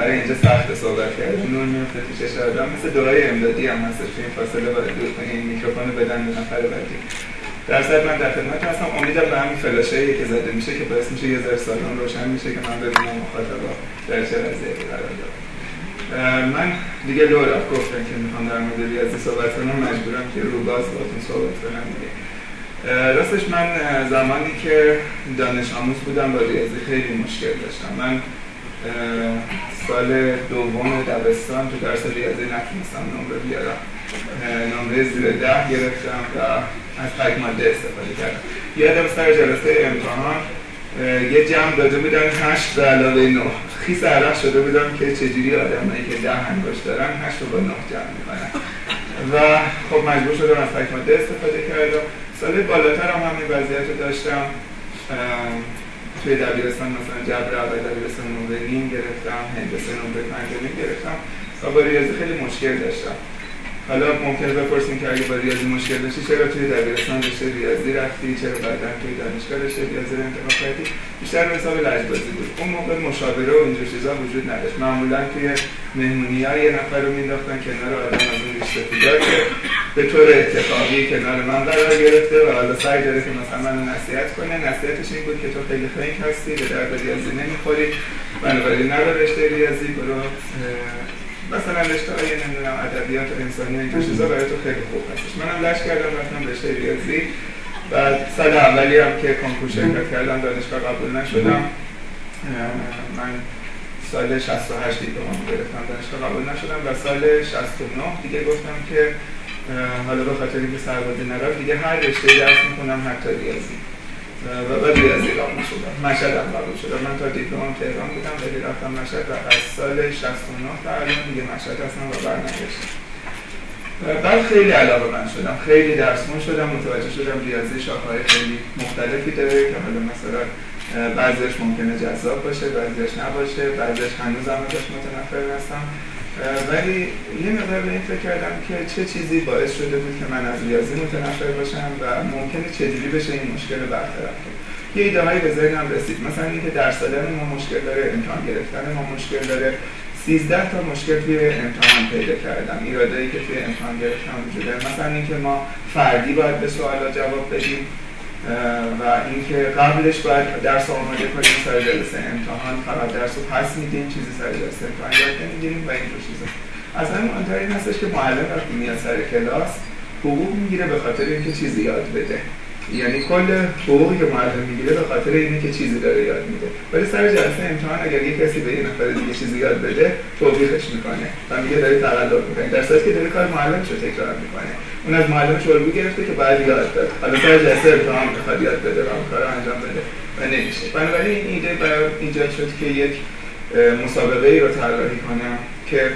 آره اینجا سخت صحبت کرد نور میفته چشم آدم. مثل دعای امدادی هم هست تو این فاصله باید دور کنی این میکروفون بدن به نفر بعدی. در صورت من در خدمت هستم. امیدم به همین فلاشایی که زده میشه که باعث میشه یه ذره سالن روشن میشه که من ببینم مخاطبا در چه وضعیتی قرار دارم. من دیگه لورا گفتن که می‌خوام در مورد ریاضی صحبت کنم. مجبورم که رو باز باتون صحبت کنم دیگه. راستش من زمانی که دانش آموز بودم با ریاضی خیلی مشکل داشتم. من سال دوم دبستان تو درس ریاضی نتونستم نمره بیارم. نمره زیر ده گرفتم و از تک ماده استفاده کردم. یادم سر جلسه امتحان یه جمع داده بودن هشت به علاوه نه. خیس عرق شده بودم که چجوری آدم که ده انگشت دارن هشت رو با نه جمع می‌کنن و خب مجبور شدم از تک ماده استفاده کردم. سال بالاتر هم همین وضعیت رو داشتم. توی دبیرستان مثلا جبر اول دبیرستان نمره نیم گرفتم هندسه نمره پنج گرفتم و با ریاضی خیلی مشکل داشتم. حالا ممکنه بپرسیم که اگه با ریاضی مشکل داشتی چرا توی دبیرستان رشته ریاضی رفتی؟ چرا بعدا توی دانشگاه رشته ریاضی رو انتخاب کردی؟ بیشتر به حساب لجبازی بود. اون موقع مشاوره و اینجور چیزا وجود نداشت. معمولا توی مهمونی ها یه نفر رو مینداختن کنار آدم از اون رشته که به طور اتفاقی کنار من قرار گرفته و حالا سعی داره که مثلا منو نصیحت کنه. نصیحتش این بود که تو خیلی خنگ هستی به درد ریاضی نمی‌خوری. بنابراین نرو رشته ریاضی برو مثلا رشته های نمی‌دونم ادبیات انسانی این چیزا برای تو خیلی خوب هستش. منم لش کردم رفتم رشته ریاضی. بعد سال اولی هم که کنکور شرکت کردم دانشگاه قبول نشدم. من سال 68 دیپلم گرفتم دانشگاه قبول نشدم. و سال 69 دیگه گفتم که حالا به خاطر اینکه سربازی نرفت دیگه هر رشته درس می‌کنم حتی ریاضی. و بعد ریاضی قبول شدم مشهد هم قبول شدم من تا دیپلم تهران بودم ولی رفتم مشهد و از سال 69 تا الان دیگه مشهد هستم و برنگشتم. بعد خیلی علاقه من شدم. خیلی درسمون شدم. متوجه شدم ریاضی شاخه‌های خیلی مختلفی داره که حالا مثلا بعضیش ممکنه جذاب باشه بعضیش نباشه بعضیش هنوز هم ازش متنفر هستم. ولی یه مقدار به این فکر کردم که چه چیزی باعث شده بود که من از ریاضی متنفر باشم و ممکنه چجوری بشه این مشکل برطرف کرد یه ایده هایی به ذهنم رسید. مثلا اینکه درس دادن ما مشکل داره امتحان گرفتن ما مشکل داره. 13 تا مشکل توی امتحان پیدا کردم. ایرادایی که توی امتحان گرفتم وجود داره. مثلا اینکه ما فردی باید به سوالا جواب بدیم. و اینکه قبلش باید درس آماده کنیم سر جلسه امتحان فقط درس رو پس میدیم چیزی سر جلسه امتحان یاد نمی‌گیریم و اینجور چیزا. اصلا مهمتر این هستش که معلم وقتی میاد سر کلاس حقوق می‌گیره به خاطر اینکه چیزی یاد بده. یعنی کل حقوقی که معلم می‌گیره به خاطر اینه که چیزی داره یاد میده. ولی سر جلسه امتحان اگر یه کسی به یه نفر دیگه چیزی یاد بده توبیخش می‌کنه و میگه داری تقلب می‌کنه در صورتی که داره کار معلمش رو تکرار می‌کنه. اون از معلمش الگو گرفته که بعد یاد داد حالا سر جلسه امتحان می‌خواد یاد بده و کار انجام بده و نمیشه. بنابراین این ایده برای ایجاد شد که یک مسابقه ای رو طراحی کنم که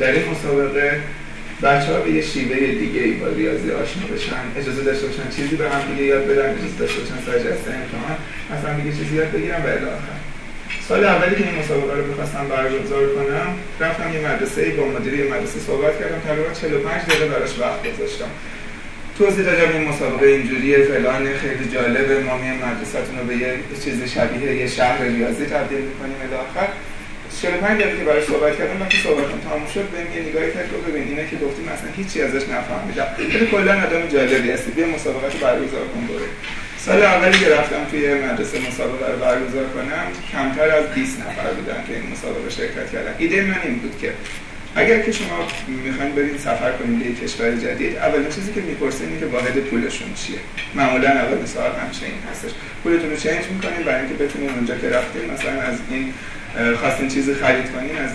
در این مسابقه بچه ها به یه شیوه دیگه ای با ریاضی آشنا بشن. اجازه داشته باشن چیزی به هم دیگه یاد بدن اجازه داشته باشن سر جلسه امتحان مثلا دیگه چیزی یاد بگیرن و الی آخر. سال اولی که این مسابقه رو بخواستم برگزار کنم رفتم یه مدرسه با مدیر مدرسه صحبت کردم تقریبا 45 دقیقه براش وقت گذاشتم. توضیح دادم این مسابقه اینجوریه فلان خیلی جالبه ما میایم مدرسه‌تون رو به یه چیز شبیه یه شهر ریاضی تبدیل می‌کنیم الی آخر. 45 دقیقه که برای صحبت کردم وقتی صحبتم تموم شد بهم یه نگاهی کرد گفت ببین اینا که گفتی مثلا هیچی ازش نفهمیدم. ولی کلا آدم جالبی هستی. بیا مسابقه رو برگزار کن برو. سال اولی که رفتم توی مدرسه مسابقه رو برگزار کنم کمتر از 20 نفر بودن که این مسابقه شرکت کردن. ایده من این بود که اگر که شما می‌خواین برید سفر کنید به کشور جدید اولین چیزی که می‌پرسین که واحد پولشون چیه. معمولا اول سوال همیشه این هستش. پولتون رو چنج می‌کنین برای اینکه بتونین اونجا که رفتین مثلا از این خواستین چیزی خرید کنین از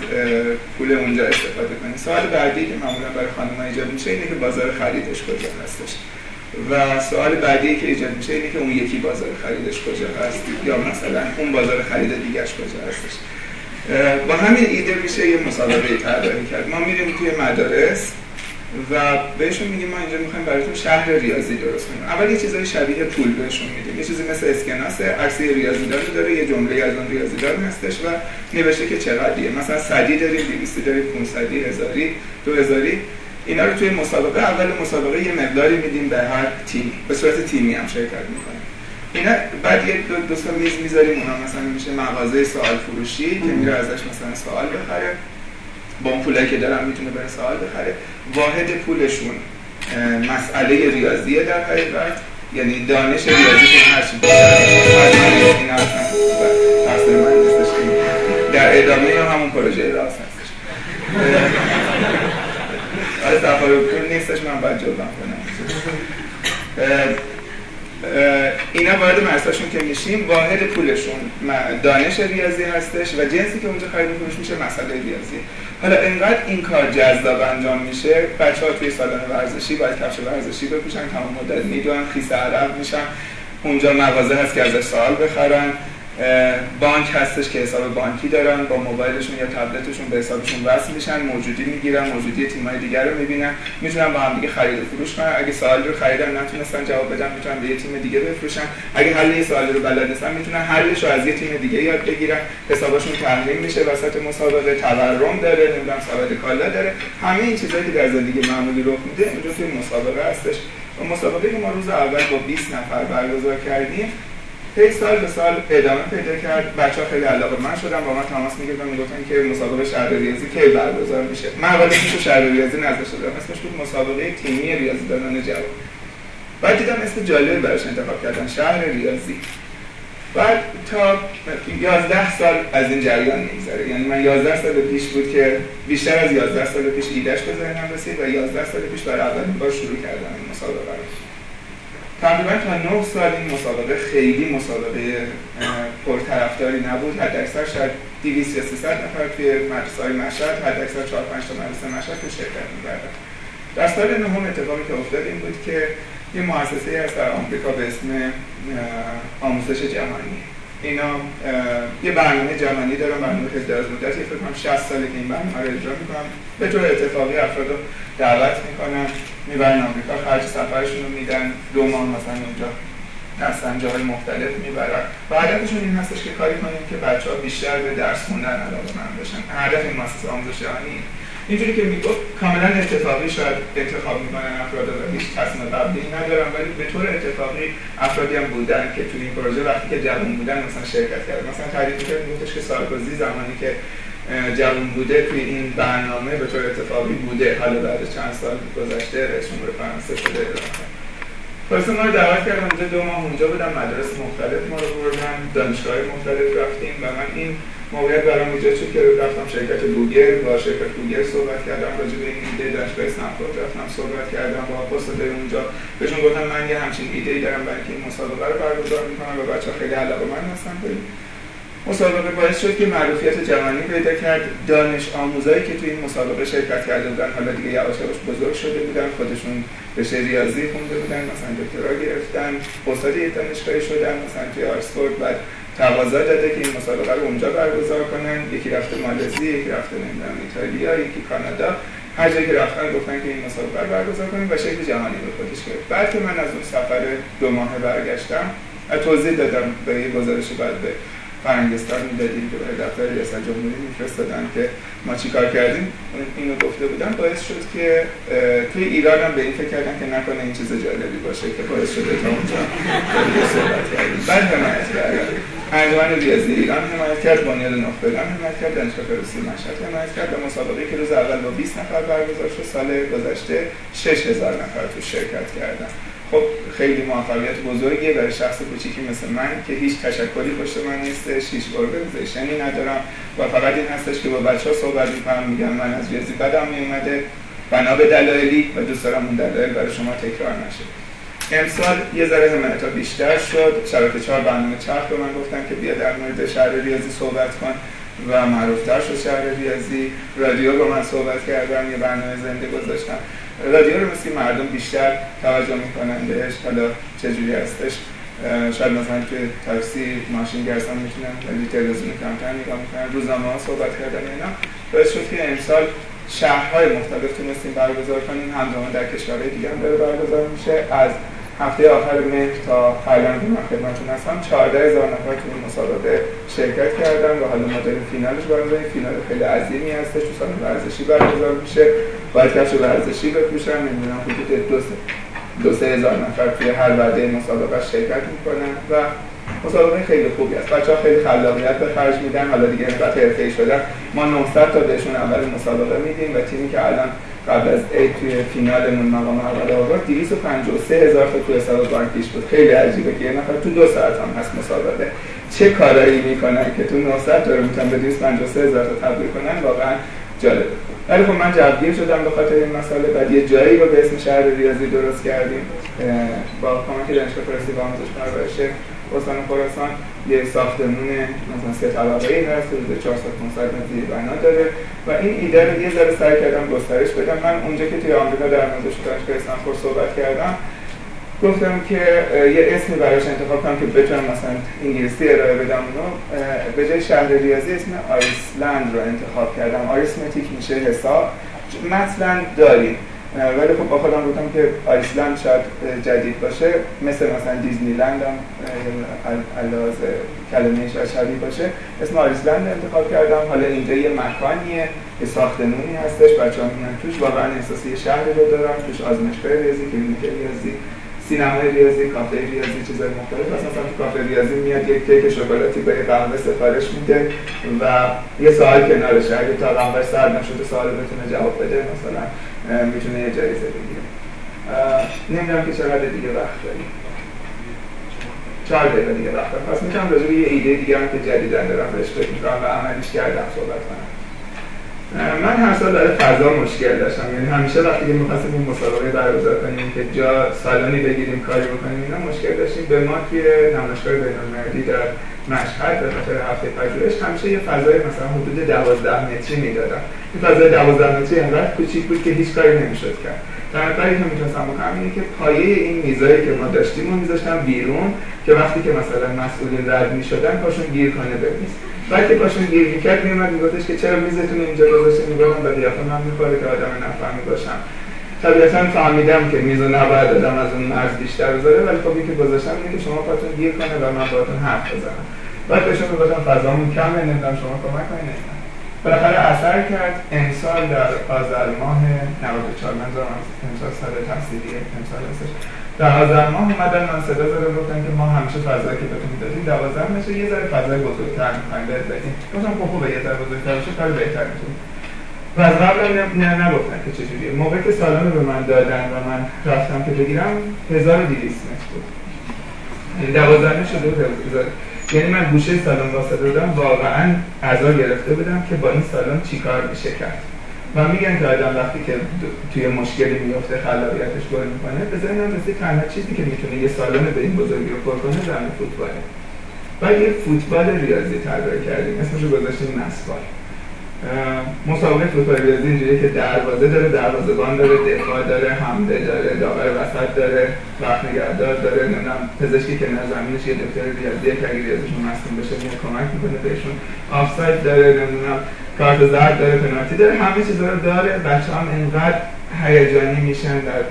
پول اونجا استفاده کنین. سوال بعدی که معمولا برای خانم ایجاد میشه اینه که بازار خریدش کجا هستش. و سوال بعدی که ایجاد میشه اینه که اون یکی بازار خریدش کجا هست یا مثلا اون بازار خرید دیگهش کجا هستش. با همین ایده میشه یه مسابقه طراحی کرد. ما میریم توی مدارس و بهشون میگیم ما اینجا می‌خوایم براتون شهر ریاضی درست کنیم. اول یه چیزای شبیه پول بهشون میدیم. یه چیزی مثل اسکناس عکس ریاضیدان داره یه جمله از اون ریاضیدان هستش و نوشته که چقدریه. مثلا صدی داریم 200 داریم 500 هزاری 2000 اینا رو توی مسابقه اول مسابقه یه مقداری میدیم به هر تیم. به صورت تیمی هم شرکت می‌کنیم. اینا بعد یه دو, دو میز می‌ذاریم اونا مثلا میشه مغازه سوال فروشی که میره ازش مثلا سوال بخره. با اون که دارن می‌تونه بره سوال بخره. واحد پولشون مسئله ریاضیه در حقیقت یعنی دانش ریاضی که هر چی اینا تقصیر من نیستش در ادامه همون پروژه راست هستش از تفاوت پول نیستش من باید جبران کنم اینا وارد مرساشون که میشیم واحد پولشون دانش ریاضی هستش و جنسی که اونجا خرید فروش میشه مسئله ریاضی. حالا انقدر این کار جذاب انجام میشه بچه ها توی سالن ورزشی باید کفش ورزشی بپوشن تمام مدت می‌دونن خیسه عرب میشن اونجا مغازه هست که ازش سوال بخرن. بانک هستش که حساب بانکی دارن با موبایلشون یا تبلتشون به حسابشون وصل میشن موجودی می‌گیرن موجودی تیمای دیگر رو می‌بینن می‌تونن با هم دیگه خرید و فروش کنن. اگه سوالی رو خریدن نتونستن جواب بدن می‌تونن به یه تیم دیگه بفروشن. اگه حل یه سوالی رو بلد نیستن می‌تونن حلش رو از یه تیم دیگه یاد بگیرن. حسابشون تحریم میشه وسط مسابقه تورم داره نمی‌دونم ثابت کالا داره. همه این چیزایی که در زندگی معمولی رخ میده اونجا توی مسابقه هستش. و مسابقه ما روز اول با 20 نفر برگزار کردیم هی سال به سال ادامه پیدا کرد. بچه ها خیلی علاقه من شدم با من تماس می‌گرفتن می‌گفتن که مسابقه شهر ریاضی کی برگزار میشه. من اول تو شهر ریاضی نذاشته شدم. اسمش بود مسابقه تیمی ریاضی دانان جوان. بعد دیدم اسم جالب براش انتخاب کردن شهر ریاضی. بعد تا 11 سال از این جریان میگذره. یعنی من 11 سال پیش بود که بیشتر از 11 سال پیش ایدهش به ذهنم رسید و 11 سال پیش برای اولین بار شروع کردم این مسابقه رو. تقریبا تا 9 سال این مسابقه خیلی مسابقه پرطرفداری نبود. حد اکثر شاید 200 یا 300 نفر توی مدرسه های مشهد حد اکثر 4 5 تا مدرسه مشهد تو شرکت می‌کردن. در سال نهم اتفاقی که افتاد این بود که یه مؤسسه هست در آمریکا به اسم آموزش جهانی اینا یه برنامه جهانی دارن برنامه خیلی دراز مدتی فکر کنم 60 ساله که این برنامه رو اجرا می‌کنن. به طور اتفاقی افراد رو دعوت می‌کنن. می‌برن آمریکا خرج سفرشون رو میدن. دو ماه مثلا اونجا هستن جاهای مختلف می‌برن. و هدفشون این هستش که کاری کنیم که بچه ها بیشتر به درس خوندن علاقه من بشن هدف این مؤسسه آموزش جهانی. اینجوری که می‌گفت کاملا اتفاقی شاید انتخاب می‌کنن افراد و هیچ تصمیم قبلی ندارن ولی به طور اتفاقی افرادی هم بودن که توی این پروژه وقتی که جوان بودن مثلا شرکت کردن. مثلا تعریف کرد میگفتش که سارکوزی زمانی که جوان بوده توی این برنامه به طور اتفاقی بوده. حالا بعد چند سال گذشته رئیس جمهور فرانسه شده. خلاصه ما رو دعوت کردم اونجا دو ماه اونجا بودم مدرس مختلف ما رو بردن دانشگاه مختلف رفتیم و من این موقعیت برام ایجاد شد که رفتم شرکت گوگل با شرکت گوگل صحبت کردم راجع به این ایده دانشگاه استنفورد رفتم صحبت کردم با استادای اونجا. بهشون گفتم من یه همچین ایده ای دارم برای این مسابقه رو برگزار می‌کنم و بچه خیلی علاقه مند هستن مسابقه باعث شد که معروفیت جهانی پیدا کرد. دانش آموزایی که توی این مسابقه شرکت کرده بودن حالا دیگه یواش یواش بزرگ شده بودن خودشون رشته ریاضی خونده بودن مثلا دکترا گرفتن استاد دانشگاهی شدن مثلا توی آکسفورد بعد تقاضا داده که این مسابقه رو اونجا برگزار کنن. یکی رفته مالزی یکی رفته نمی‌دونم ایتالیا یکی کانادا. هر جایی که رفتن گفتن که این مسابقه رو برگزار کنیم و شکل جهانی به خودش گرفت. بعد که من از اون سفر دو ماه برگشتم توضیح دادم به یه گزارش بعد به فرنگستان می‌دادیم که برای دفتر ریاست جمهوری میفرستادن که ما چیکار کردیم؟ اینو گفته بودن. باعث شد که توی ایران هم به این فکر کردن که نکنه این چیز جالبی باشه که باعث شده تا اونجا صحبت بعد حمایت کردن. انجمن ریاضی ایران حمایت کرد بنیاد نخبگان حمایت کرد دانشگاه فردوسی مشهد حمایت کرد و مسابقه که روز اول با 20 نفر برگزار شد سال گذشته 6000 نفر تو شرکت کردن. خب خیلی موفقیت بزرگیه برای شخص کوچیکی مثل من که هیچ تشکلی پشت من نیستش هیچ ارگانیزیشنی ندارم. و فقط این هستش که با بچه ها صحبت می‌کنم میگم من از ریاضی بدم میومده بنا به دلایلی و دوست دارم اون دلایل برای شما تکرار نشه. امسال یه ذره حمایت بیشتر شد. شبکه چهار برنامه چرخ به من گفتن که بیا در مورد شهر ریاضی صحبت کن. و معروفتر شد شهر ریاضی. رادیو با من صحبت کردن یه برنامه زنده گذاشتم رادیو رو مثل مردم بیشتر توجه می‌کنن بهش. حالا چجوری هستش؟ شاید مثلا توی تاکسی ماشین گرسان می‌تونن ولی تلویزیون کمتر نگاه می‌کنن. روزنامه ها صحبت کردن اینا. باعث شد که امسال شهرهای مختلف تونستیم برگزار کنیم. همزمان در کشورهای دیگه هم داره برگزار میشه. از هفته آخر مهر تا تایلند که خدمتتون هستم. 14 هزار نفر توی مسابقه شرکت کردن و حالا مدل فینالش برگزار فینال خیلی عظیمی هستش تو سال ورزشی برگزار میشه. باید کفش ورزشی بپوشن نمی‌دونم حدود دو دو سه هزار نفر توی هر وعده مسابقه شرکت می‌کنن و مسابقه خیلی خوبی است بچه ها خیلی خلاقیت به خرج میدن. حالا دیگه اینقدر حرفه‌ای شدن. ما 900 تا بهشون اول مسابقه میدیم و تیمی که الان قبل از عید توی فینالمون مقام اول آورد 253 هزار تا توی حساب بانکیش بود. خیلی عجیبه که یه نفر تو دو ساعت هم هست مسابقه. چه کارایی می‌کنن که تو 900 تا رو می‌تونن به 253 هزار تا تبدیل کنن؟ واقعا جالب ولی خب من جوگیر شدم به خاطر این مسئله. بعد یه جایی رو به اسم شهر ریاضی درست کردیم با کمک دانشگاه فارسی و آموزش پرورش استان خراسان یه ساختمون مثلا سه طبقه ای هست حدود 400 500 متری بنا داره. و این ایده رو یه ذره سعی کردم گسترش بدم. من اونجا که توی آمریکا در موردش دانشگاه استنفورد صحبت کردم گفتم که یه اسمی براش انتخاب کنم که بتونم مثلا انگلیسی ارائه بدم. اونو به جای شهر ریاضی اسم آیسلند رو انتخاب کردم. آریسمتیک میشه حساب. مثلا داریم. ولی خب با خودم گفتم که آیسلند شاید جدید باشه مثل مثلا دیزنیلند هم علاوه کلمه شبیه باشه. اسم آیسلند انتخاب کردم. حالا اینجا یه مکانیه یه ساختمونی هستش. بچه ها میان توش. واقعا احساسی شهری رو دارم. توش آزمایشگاه ریاضی کلینیک ریاضی. سینمای ریاضی کافه ریاضی چیزای مختلف. مثلا تو کافه ریاضی میاد یک کیک شکلاتی با یه قهوه سفارش میده و یه سوال کنارش اگه تا قهوه سرد نشده سوال بتونه جواب بده مثلا می‌تونه یه جایزه بگیره. نمی‌دونم که چقدر دیگه وقت داریم. چهار دقیقه دیگه وقت دارم پس می‌تونم راجع یه ایده دیگه هم که جدیدن دارم بهش فکر می‌کنم و عملیش کردم صحبت کنم. من هر سال برای فضا مشکل داشتم. یعنی همیشه وقتی که می‌خواستیم این مسابقه برگزار کنیم که جا سالانی بگیریم کاری بکنیم اینا مشکل داشتیم. به ما توی نمایشگاه بین‌المللی در مشهد به خاطر هفته پژوهش همیشه یه فضای مثلا حدود 12 متری می‌دادن. این فضای 12 متری انقدر کوچیک بود که هیچ کاری نمی‌شد کرد. تنها که می‌تونستم بکنم اینه که پایه این میزایی که ما داشتیم رو میذاشتم بیرون که وقتی که مثلا مسئولین رد می‌شدن پاشون گیر کنه به بعد که پاشون گیر می‌کرد میومد میگفتش که چرا میزتون اینجا گذاشته؟ می‌گفتم به قیافه من می‌خوره که آدم نفهمی باشم. طبیعتا فهمیدم که میزو نباید آدم از اون مرز بیشتر بذاره ولی خب که گذاشتم اینه که شما پاتون گیر کنه و من باهاتون حرف بزنم. بعد بهشون می‌گفتم فضامون کمه نمی‌دونم شما کمک کنید. بالاخره اثر کرد. امسال در آذر ماه 94 منظورم امسال سال تحصیلی امسال هستش. در آذر ماه اومدن من صدا زده گفتن که ما همیشه فضایی که بهتون می‌دادیم دوازده میشه یه ذره فضای بزرگتر می‌خوایم بهت بدیم. گفتم خب خوبه یه ذره بزرگتر بشه کار بهتر می‌تونیم و از قبل نه نگفتن که چجوریه موقعی که سالن به من دادن و من رفتم که بگیرم 1200 متر بود. یعنی دوازده شده بود یعنی من گوشه سالن واسه دادم واقعا اعضا گرفته بودم که با این سالن چیکار میشه کرد. و میگن که آدم وقتی که توی مشکلی میفته خلاقیتش گل می‌کنه به ذهنم رسید تنها چیزی که می‌تونه یه سالن به این بزرگی رو پر کنه زمین فوتباله. و یه فوتبال ریاضی طراحی کردیم اسمش رو گذاشتیم نسبال مسابقه فوتبال ریاضی اینجوریه که دروازه داره دروازه‌بان داره دفاع داره حمله داره داور وسط داره وقت نگهدار داره نمی‌دونم پزشکی که زمینش یه دکتر ریاضی که اگه ریاضیشون مصدوم بشه میاد کمک می‌کنه بهشون. آفساید داره نمی‌دونم کارت زرد داره پنالتی داره همه چیزا رو داره. بچه هم انقدر هیجانی میشن در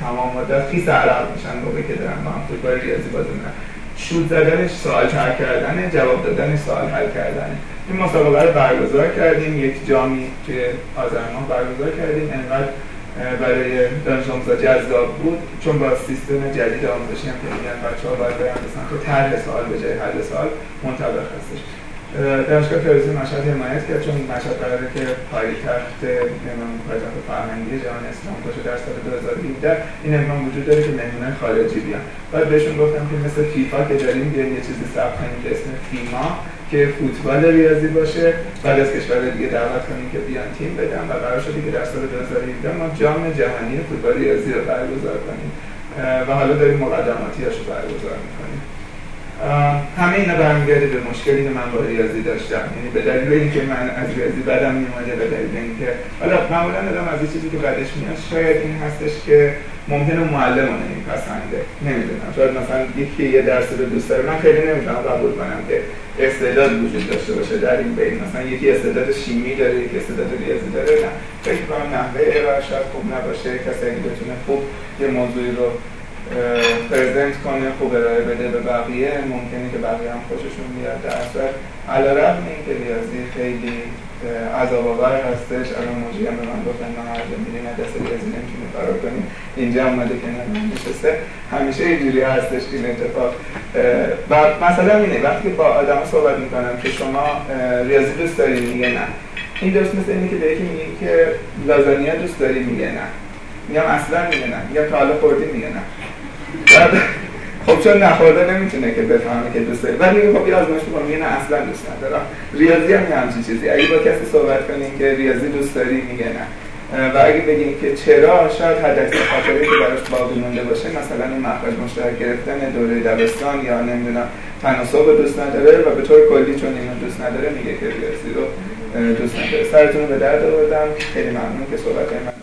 تمام مدت خیس عرق میشن موقعی که دارن با هم فوتبال ریاضی بازی می‌کنن. شوت زدنش سوال حل کردنه جواب دادن سوال حل کردنه. این مسابقه رو برگزار کردیم. یک جامی توی آذرمان برگزار کردیم. انقدر برای دانش آموزا جذاب بود. چون با سیستم جدید آموزشی هم که میگن بچه ها باید برن به سمت طرح سوال به جای حل سوال منطبق هستش. دانشگاه فیروزی مشهد حمایت کرد. چون مشهد قراره که پایتخت امام پایتخت فرهنگی جهان اسلام باشه در سال 2017 این امکان وجود داره که مهمونان خارجی بیان. بعد بهشون گفتم که مثل فیفا که داریم یه چیزی ثبت کنیم به اسم فیما. که فوتبال ریاضی باشه بعد از کشور دیگه دعوت کنیم که بیان تیم بدن و قرار شده که در سال 2017 ما جام جهانی فوتبال ریاضی رو برگزار کنیم. و حالا داریم مقدماتیاش رو برگزار می‌کنیم. همه اینا برمیگرده به مشکلی که من با ریاضی داشتم. یعنی به دلیل اینکه من از ریاضی بدم میومده به دلیل اینکه حالا معمولا آدم از چیزی که بعدش میاد شاید این هستش که ممکنه معلم رو نمیپسنده. نمی‌دونم. شاید مثلا یکی یه درس رو دوست داره. من خیلی نمی‌تونم قبول کنم که استعداد وجود داشته باشه در این بین. مثلا یکی استعداد شیمی داره یکی استعداد ریاضی داره. نه فکر کنم نحوه ارائه شاید خوب نباشه. کسی اگه بتونه خوب یه موضوعی رو پرزنت کنه خوب ارائه بده به بقیه ممکنه که بقیه هم خوششون بیاد. در صورت علی رقم این که ریاضی خیلی عذاب آور هستش. الان موجی هم به من گفتن ما هر میریم دست ریاضی نمی‌تونیم فرار کنیم. اینجا اومده که من نشسته. همیشه اینجوری هستش این اتفاق. و مثلا اینه وقتی با آدم صحبت می‌کنم که شما ریاضی دوست داری میگه نه. این درست مثل اینه که به یکی میگی که لازانیا دوست داری میگه نه. میگم اصلا میگه نه. میگم تا حالا خوردی میگه نه. خب چون نخورده نمی‌تونه که بفهمه که دوست داره. ولی خب یه آزمایش می‌کنم میگه نه اصلا دوست ندارم. ریاضی هم همچین چیزی. اگه با کسی صحبت کنیم که ریاضی دوست داری میگه نه. و اگه بگیم که چرا شاید حداکثر خاطره که براش باقی مونده باشه مثلا این مخرج مشترک گرفتن دوره دبستان یا نمی‌دونم تناسب دوست نداره و به طور کلی چون اینو دوست نداره میگه که ریاضی رو دوست نداره. سرتون به درد آوردم. خیلی ممنون که صحبت من